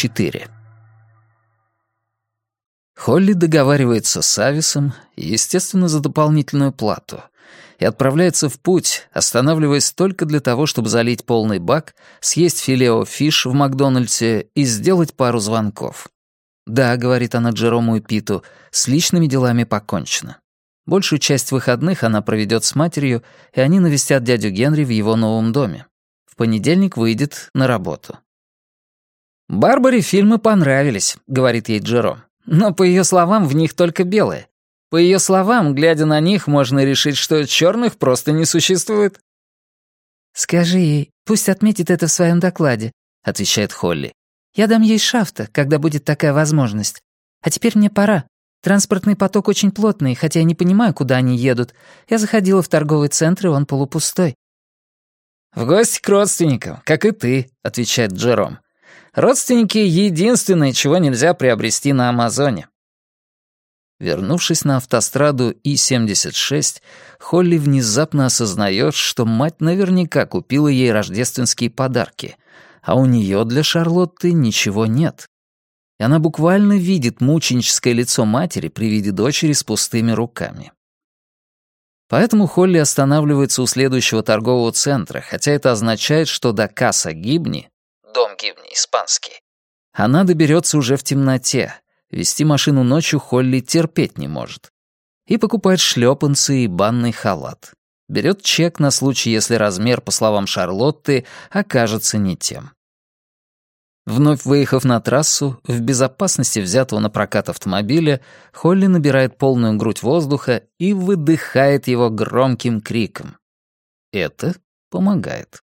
4. Холли договаривается с Ависом, естественно, за дополнительную плату, и отправляется в путь, останавливаясь только для того, чтобы залить полный бак, съесть филео фиш в Макдональдсе и сделать пару звонков. «Да», — говорит она Джерому и Питу, — «с личными делами покончено». Большую часть выходных она проведет с матерью, и они навестят дядю Генри в его новом доме. В понедельник выйдет на работу. «Барбаре фильмы понравились», — говорит ей Джером. «Но, по ее словам, в них только белые. По ее словам, глядя на них, можно решить, что черных просто не существует». «Скажи ей, пусть отметит это в своем докладе», — отвечает Холли. «Я дам ей шафта, когда будет такая возможность. А теперь мне пора. Транспортный поток очень плотный, хотя я не понимаю, куда они едут. Я заходила в торговый центр, и он полупустой». «В гости к родственникам, как и ты», — отвечает Джером. Родственники — единственное, чего нельзя приобрести на Амазоне. Вернувшись на автостраду И-76, Холли внезапно осознает, что мать наверняка купила ей рождественские подарки, а у нее для Шарлотты ничего нет. И она буквально видит мученическое лицо матери при виде дочери с пустыми руками. Поэтому Холли останавливается у следующего торгового центра, хотя это означает, что до Касса Гибни дом гимни испанский. Она доберется уже в темноте. Вести машину ночью Холли терпеть не может. И покупает шлепанцы и банный халат. Берет чек на случай, если размер, по словам Шарлотты, окажется не тем. Вновь выехав на трассу, в безопасности взятого на прокат автомобиля, Холли набирает полную грудь воздуха и выдыхает его громким криком. Это помогает.